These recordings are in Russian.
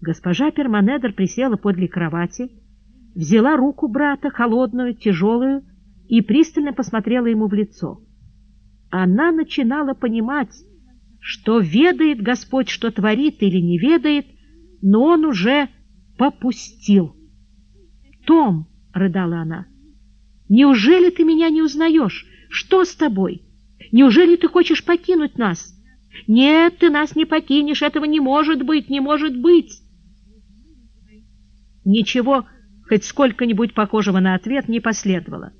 Госпожа Перманедер присела подле кровати, взяла руку брата, холодную, тяжелую, и пристально посмотрела ему в лицо. Она начинала понимать, что ведает Господь, что творит или не ведает, но он уже попустил. «Том!» — рыдала она. «Неужели ты меня не узнаешь? Что с тобой? Неужели ты хочешь покинуть нас? Нет, ты нас не покинешь, этого не может быть, не может быть!» Ничего, хоть сколько-нибудь похожего на ответ, не последовало.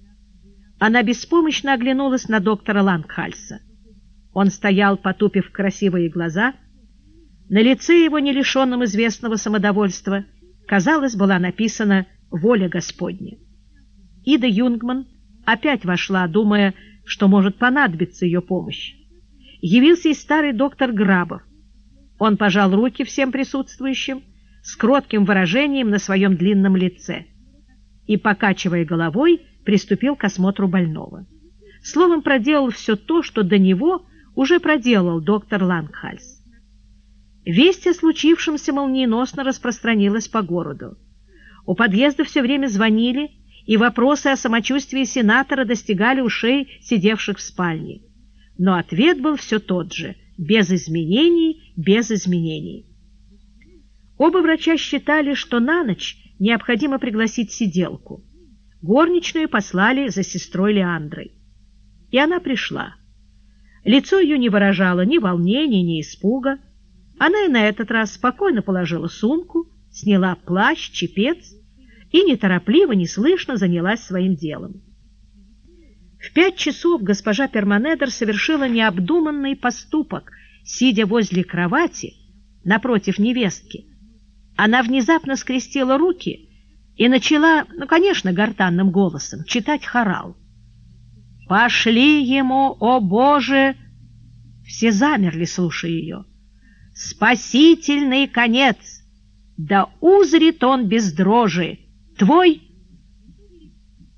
Она беспомощно оглянулась на доктора Лангхальса. Он стоял, потупив красивые глаза. На лице его, не лишенном известного самодовольства, казалось, была написана «Воля Господня». Ида Юнгман опять вошла, думая, что может понадобиться ее помощь. Явился и старый доктор Грабов. Он пожал руки всем присутствующим с кротким выражением на своем длинном лице и, покачивая головой, приступил к осмотру больного. Словом, проделал все то, что до него уже проделал доктор Лангхальс. Весть о случившемся молниеносно распространилась по городу. У подъезда все время звонили, и вопросы о самочувствии сенатора достигали ушей сидевших в спальне. Но ответ был все тот же – без изменений, без изменений. Оба врача считали, что на ночь необходимо пригласить сиделку. Горничную послали за сестрой Леандрой. И она пришла. Лицо ее не выражало ни волнения, ни испуга. Она и на этот раз спокойно положила сумку, сняла плащ, чепец и неторопливо, неслышно занялась своим делом. В пять часов госпожа Перманедер совершила необдуманный поступок, сидя возле кровати напротив невестки. Она внезапно скрестила руки и начала, ну, конечно, гортанным голосом, читать хорал. «Пошли ему, о Боже!» Все замерли, слушая ее. «Спасительный конец! Да узрит он без дрожи! Твой...»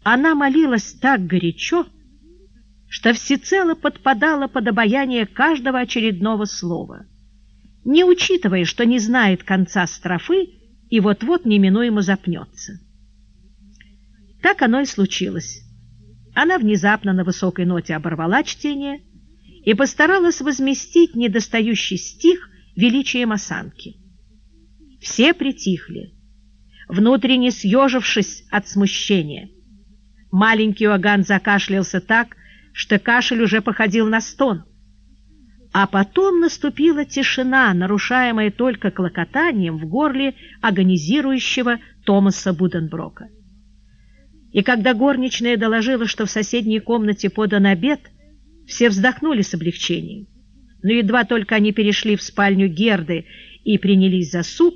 Она молилась так горячо, что всецело подпадала под обаяние каждого очередного слова, не учитывая, что не знает конца строфы и вот-вот неминуемо запнется. Так оно и случилось. Она внезапно на высокой ноте оборвала чтение и постаралась возместить недостающий стих величием осанки. Все притихли, внутренне съежившись от смущения. Маленький Оган закашлялся так, что кашель уже походил на стон. А потом наступила тишина, нарушаемая только клокотанием в горле агонизирующего Томаса Буденброка. И когда горничная доложила, что в соседней комнате подан обед, все вздохнули с облегчением. Но едва только они перешли в спальню Герды и принялись за суп,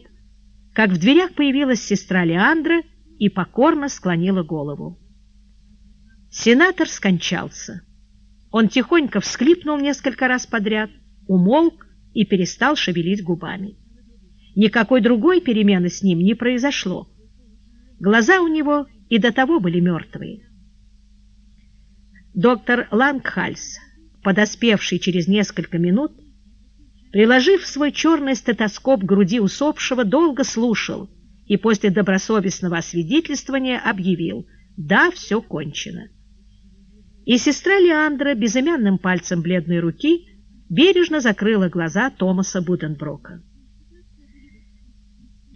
как в дверях появилась сестра Леандра и покорно склонила голову. Сенатор скончался. Он тихонько всхлипнул несколько раз подряд, умолк и перестал шевелить губами. Никакой другой перемены с ним не произошло. Глаза у него и до того были мертвые. Доктор Лангхальс, подоспевший через несколько минут, приложив свой черный стетоскоп к груди усопшего, долго слушал и после добросовестного освидетельствования объявил «Да, все кончено». И сестра Леандра безымянным пальцем бледной руки бережно закрыла глаза Томаса Буденброка.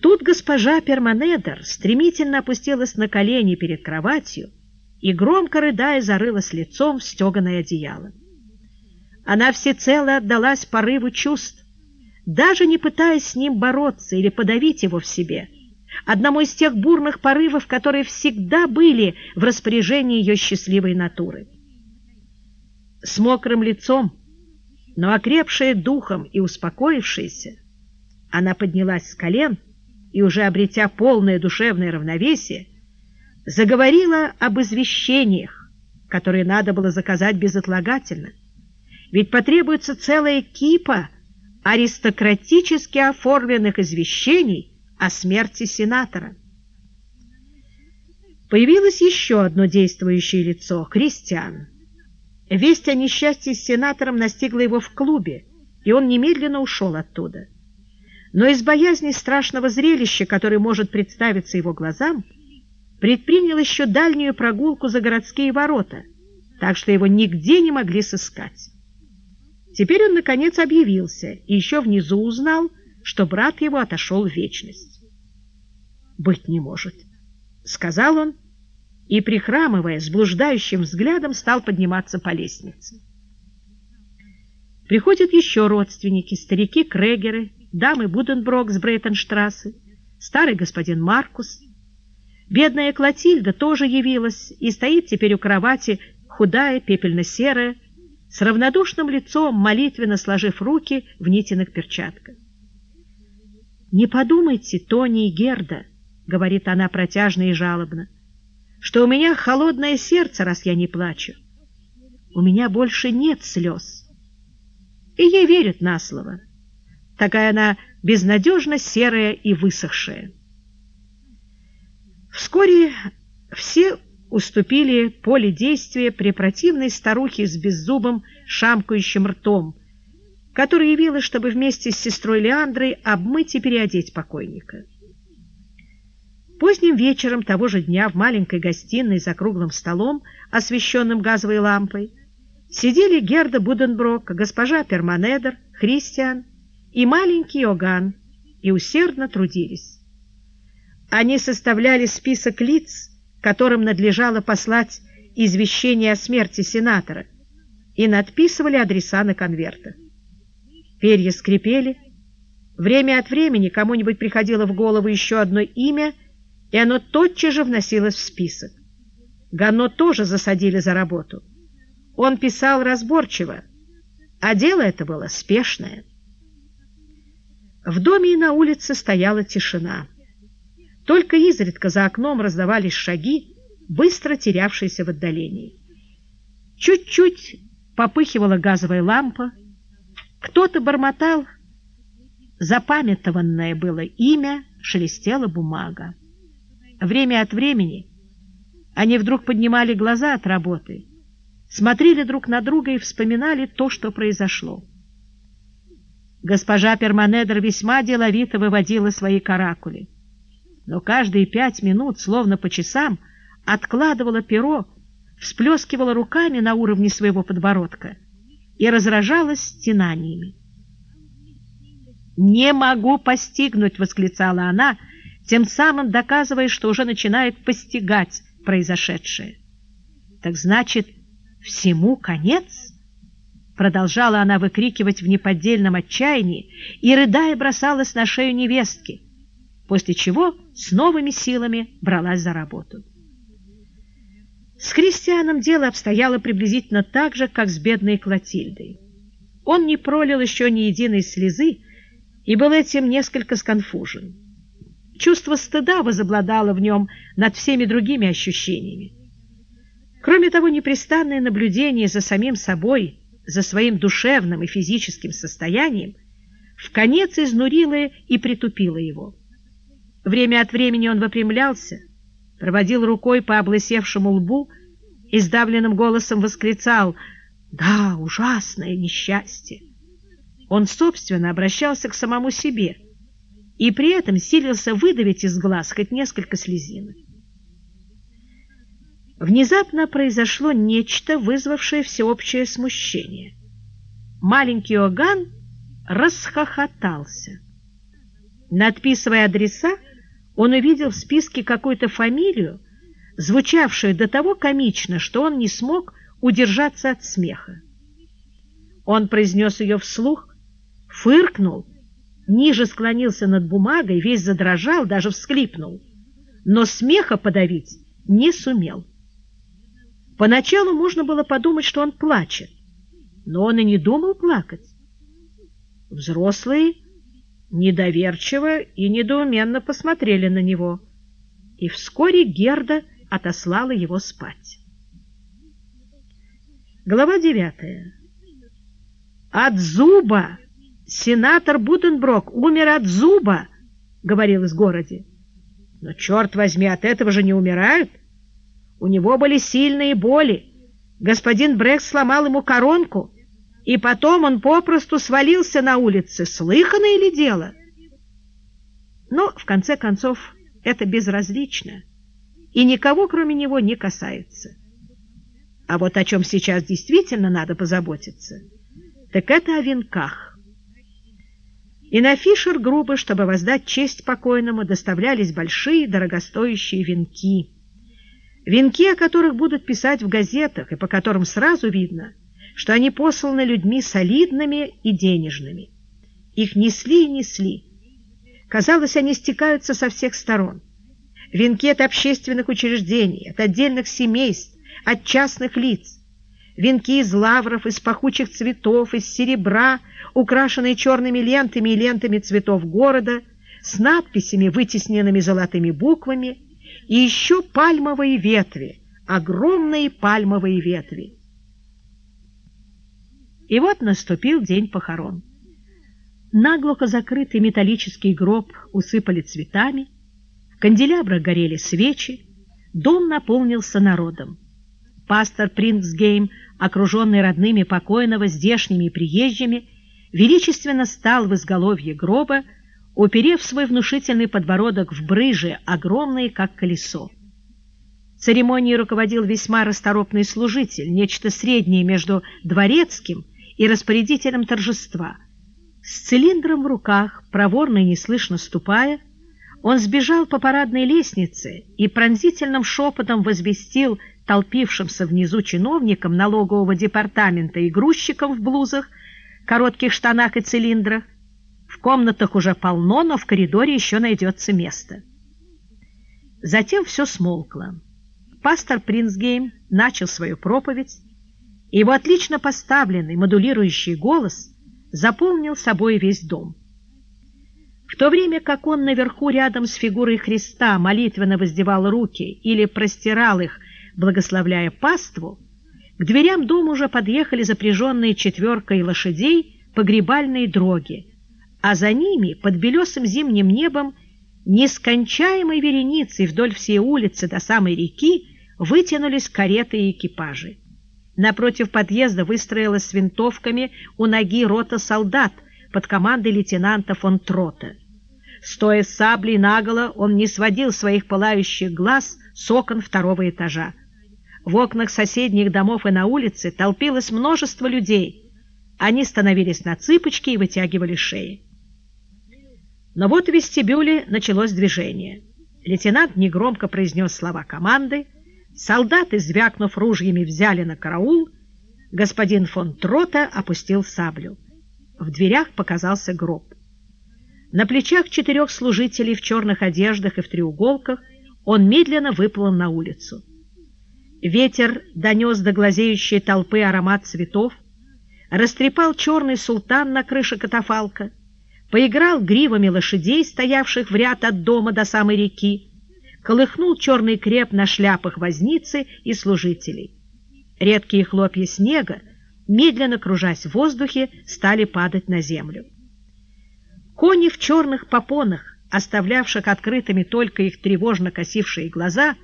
Тут госпожа Перманедер стремительно опустилась на колени перед кроватью и, громко рыдая, зарылась лицом в стеганое одеяло. Она всецело отдалась порыву чувств, даже не пытаясь с ним бороться или подавить его в себе, одному из тех бурных порывов, которые всегда были в распоряжении ее счастливой натуры с мокрым лицом, но окрепшая духом и успокоившаяся, она поднялась с колен и, уже обретя полное душевное равновесие, заговорила об извещениях, которые надо было заказать безотлагательно. Ведь потребуется целая кипа аристократически оформленных извещений о смерти сенатора. Появилось еще одно действующее лицо — Кристиан. Весть о несчастье с сенатором настигла его в клубе, и он немедленно ушел оттуда. но из боязни страшного зрелища, которое может представиться его глазам, предпринял еще дальнюю прогулку за городские ворота, так что его нигде не могли сыскать. Теперь он, наконец, объявился и еще внизу узнал, что брат его отошел в вечность. «Быть не может», — сказал он, и, прихрамывая, с блуждающим взглядом стал подниматься по лестнице. Приходят еще родственники, старики Крегеры, дамы Буденброк с Брейтенштрассе, старый господин Маркус. Бедная Клотильда тоже явилась и стоит теперь у кровати, худая, пепельно-серая, с равнодушным лицом, молитвенно сложив руки в нитиных перчатках. «Не подумайте, Тони и Герда», — говорит она протяжно и жалобно, «что у меня холодное сердце, раз я не плачу. У меня больше нет слез». И ей верят на слово. Такая она безнадежно серая и высохшая. Вскоре все уступили поле действия при противной старухе с беззубым шамкающим ртом, которая явилась, чтобы вместе с сестрой Леандрой обмыть и переодеть покойника. Поздним вечером того же дня в маленькой гостиной за круглым столом, освещенным газовой лампой, сидели Герда Буденброк, госпожа Перманедер, Христиан и маленький Оган и усердно трудились. Они составляли список лиц, которым надлежало послать извещение о смерти сенатора, и надписывали адреса на конвертах. Перья скрипели. Время от времени кому-нибудь приходило в голову еще одно имя, и оно тотчас же вносилось в список. Гано тоже засадили за работу. Он писал разборчиво, а дело это было спешное. В доме и на улице стояла тишина. Только изредка за окном раздавались шаги, быстро терявшиеся в отдалении. Чуть-чуть попыхивала газовая лампа, кто-то бормотал, запамятованное было имя, шелестела бумага. Время от времени они вдруг поднимали глаза от работы, смотрели друг на друга и вспоминали то, что произошло. Госпожа Перманедер весьма деловито выводила свои каракули, но каждые пять минут, словно по часам, откладывала перо, всплескивала руками на уровне своего подбородка и разражалась стенаниями. «Не могу постигнуть!» — восклицала она, тем самым доказывая, что уже начинает постигать произошедшее. «Так значит, всему конец?» Продолжала она выкрикивать в неподдельном отчаянии и, рыдая, бросалась на шею невестки, после чего с новыми силами бралась за работу. С Христианом дело обстояло приблизительно так же, как с бедной Клотильдой. Он не пролил еще ни единой слезы и был этим несколько сконфужен. Чувство стыда возобладало в нем над всеми другими ощущениями. Кроме того, непрестанное наблюдение за самим собой за своим душевным и физическим состоянием, в конец изнурило и притупило его. Время от времени он выпрямлялся, проводил рукой по облысевшему лбу и сдавленным голосом восклицал «Да, ужасное несчастье!» Он, собственно, обращался к самому себе и при этом силился выдавить из глаз хоть несколько слезинок. Внезапно произошло нечто, вызвавшее всеобщее смущение. Маленький Оган расхохотался. Надписывая адреса, он увидел в списке какую-то фамилию, звучавшую до того комично, что он не смог удержаться от смеха. Он произнес ее вслух, фыркнул, ниже склонился над бумагой, весь задрожал, даже всхлипнул, но смеха подавить не сумел. Поначалу можно было подумать, что он плачет, но он и не думал плакать. Взрослые недоверчиво и недоуменно посмотрели на него, и вскоре Герда отослала его спать. Глава девятая. «От зуба! Сенатор Буденброк умер от зуба!» — говорилось в городе. «Но, черт возьми, от этого же не умирают!» У него были сильные боли. Господин Брекс сломал ему коронку, и потом он попросту свалился на улице. Слыхано или дело? Но, в конце концов, это безразлично и никого, кроме него, не касается. А вот о чем сейчас действительно надо позаботиться, так это о венках. И на Фишер грубо, чтобы воздать честь покойному, доставлялись большие дорогостоящие венки. Венки, о которых будут писать в газетах, и по которым сразу видно, что они посланы людьми солидными и денежными. Их несли и несли. Казалось, они стекаются со всех сторон. Венки от общественных учреждений, от отдельных семейств, от частных лиц. Венки из лавров, из пахучих цветов, из серебра, украшенные черными лентами и лентами цветов города, с надписями, вытесненными золотыми буквами, и еще пальмовые ветви, огромные пальмовые ветви. И вот наступил день похорон. Наглухо закрытый металлический гроб усыпали цветами, в канделябрах горели свечи, дом наполнился народом. Пастор Принцгейм, окруженный родными покойного, здешними и приезжими, величественно стал в изголовье гроба, уперев свой внушительный подбородок в брыжи, огромные, как колесо. Церемонией руководил весьма расторопный служитель, нечто среднее между дворецким и распорядителем торжества – с цилиндром в руках, проворно и неслышно ступая, он сбежал по парадной лестнице и пронзительным шепотом возвестил толпившимся внизу чиновникам налогового департамента и грузчикам в блузах, коротких штанах и цилиндрах. В комнатах уже полно, но в коридоре еще найдется место. Затем все смолкло. Пастор Принцгейм начал свою проповедь, и его отлично поставленный модулирующий голос – заполнил собой весь дом. В то время как он наверху рядом с фигурой Христа молитвенно воздевал руки или простирал их, благословляя паству, к дверям дома уже подъехали запряженные четверкой лошадей погребальные дроги, а за ними, под белесым зимним небом, нескончаемой вереницей вдоль всей улицы до самой реки вытянулись кареты и экипажи. Напротив подъезда выстроилась с винтовками у ноги рота солдат под командой лейтенанта фон Трота. Стоя с саблей наголо, он не сводил своих пылающих глаз с окон второго этажа. В окнах соседних домов и на улице толпилось множество людей. Они становились на цыпочки и вытягивали шеи. Но вот в вестибюле началось движение. Лейтенант негромко произнес слова команды, Солдаты, звякнув ружьями, взяли на караул. Господин фон Трота опустил саблю. В дверях показался гроб. На плечах четырех служителей в черных одеждах и в треуголках он медленно выплыл на улицу. Ветер донес до глазеющей толпы аромат цветов, растрепал черный султан на крыше катафалка, поиграл гривами лошадей, стоявших в ряд от дома до самой реки, колыхнул черный креп на шляпах возницы и служителей. Редкие хлопья снега, медленно кружась в воздухе, стали падать на землю. Кони в черных попонах, оставлявших открытыми только их тревожно косившие глаза,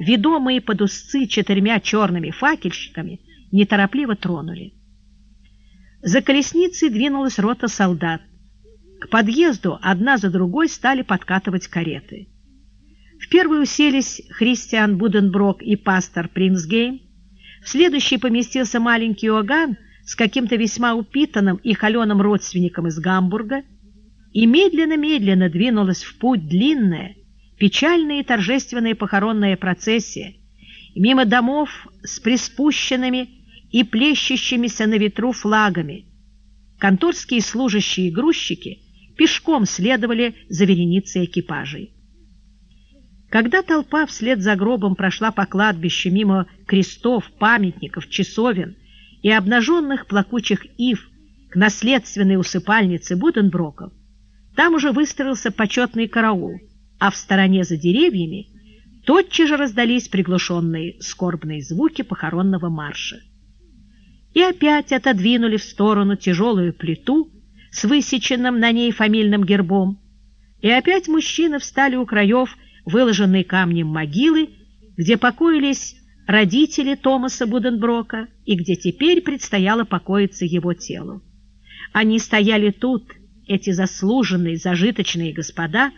ведомые под узцы четырьмя черными факельщиками, неторопливо тронули. За колесницей двинулась рота солдат. К подъезду одна за другой стали подкатывать кареты. В первую уселись Христиан Буденброк и пастор Принцгейм, в следующий поместился маленький Иоганн с каким-то весьма упитанным и холеным родственником из Гамбурга, и медленно-медленно двинулась в путь длинная, печальная и торжественная похоронная процессия, мимо домов с приспущенными и плещущимися на ветру флагами. Конторские служащие и грузчики пешком следовали за вереницей экипажей. Когда толпа вслед за гробом прошла по кладбищу мимо крестов, памятников, часовен и обнаженных плакучих ив к наследственной усыпальнице Буденброков, там уже выстроился почетный караул, а в стороне за деревьями тотчас же раздались приглушенные скорбные звуки похоронного марша. И опять отодвинули в сторону тяжелую плиту с высеченным на ней фамильным гербом, и опять мужчины встали у краев выложенной камнем могилы, где покоились родители Томаса Буденброка и где теперь предстояло покоиться его телу. Они стояли тут, эти заслуженные, зажиточные господа,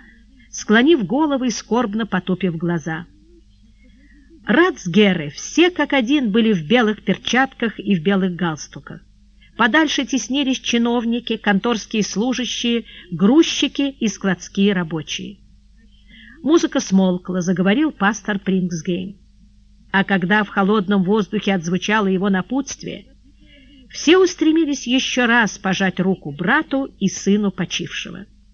склонив головы и скорбно потупив глаза. Рацгеры все как один были в белых перчатках и в белых галстуках. Подальше теснились чиновники, конторские служащие, грузчики и складские рабочие. Музыка смолкла, заговорил пастор Прингсгейм. А когда в холодном воздухе отзвучало его напутствие, все устремились еще раз пожать руку брату и сыну почившего.